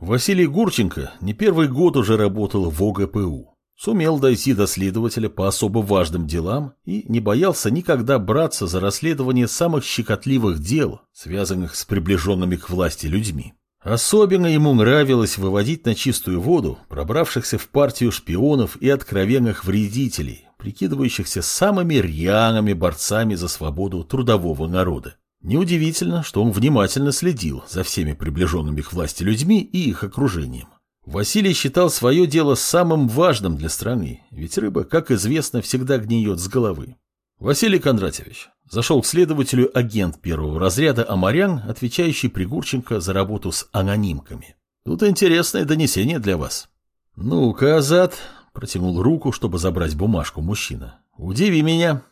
Василий Гурченко не первый год уже работал в ОГПУ. Сумел дойти до следователя по особо важным делам и не боялся никогда браться за расследование самых щекотливых дел, связанных с приближенными к власти людьми. Особенно ему нравилось выводить на чистую воду пробравшихся в партию шпионов и откровенных вредителей, прикидывающихся самыми рьяными борцами за свободу трудового народа. Неудивительно, что он внимательно следил за всеми приближенными к власти людьми и их окружением. Василий считал свое дело самым важным для страны, ведь рыба, как известно, всегда гниет с головы. Василий Кондратьевич, зашел к следователю агент первого разряда Амарян, отвечающий Пригурченко за работу с анонимками. Тут интересное донесение для вас. Ну-ка, Азат, протянул руку, чтобы забрать бумажку мужчина. Удиви меня.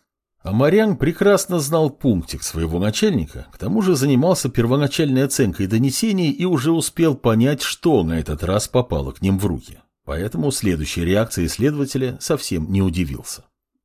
Амарян прекрасно знал пунктик своего начальника, к тому же занимался первоначальной оценкой донесений и уже успел понять, что на этот раз попало к ним в руки. Поэтому следующей реакции следователя совсем не удивился.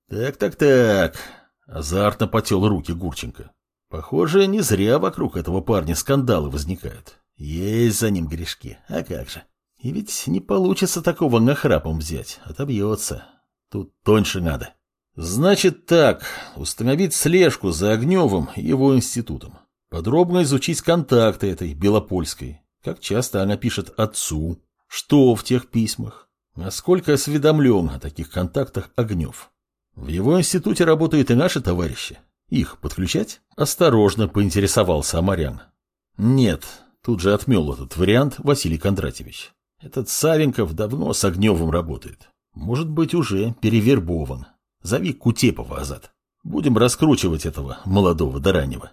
«Так-так-так», — азартно потел руки Гурченко. «Похоже, не зря вокруг этого парня скандалы возникают. Есть за ним грешки, а как же. И ведь не получится такого нахрапом взять, отобьется. Тут тоньше надо». Значит так, установить слежку за Огневым и его институтом. Подробно изучить контакты этой Белопольской. Как часто она пишет отцу. Что в тех письмах. Насколько осведомлен о таких контактах Огнев. В его институте работают и наши товарищи. Их подключать? Осторожно поинтересовался Амарян. Нет, тут же отмел этот вариант Василий Кондратьевич. Этот Савенков давно с Огневым работает. Может быть, уже перевербован. Зови Кутепова, Азат. Будем раскручивать этого молодого до раннего.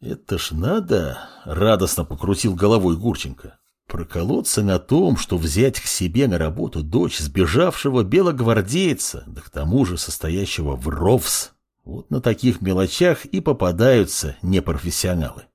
Это ж надо, радостно покрутил головой Гурченко. Проколоться на том, что взять к себе на работу дочь сбежавшего белогвардейца, да к тому же состоящего в РОВС. Вот на таких мелочах и попадаются непрофессионалы.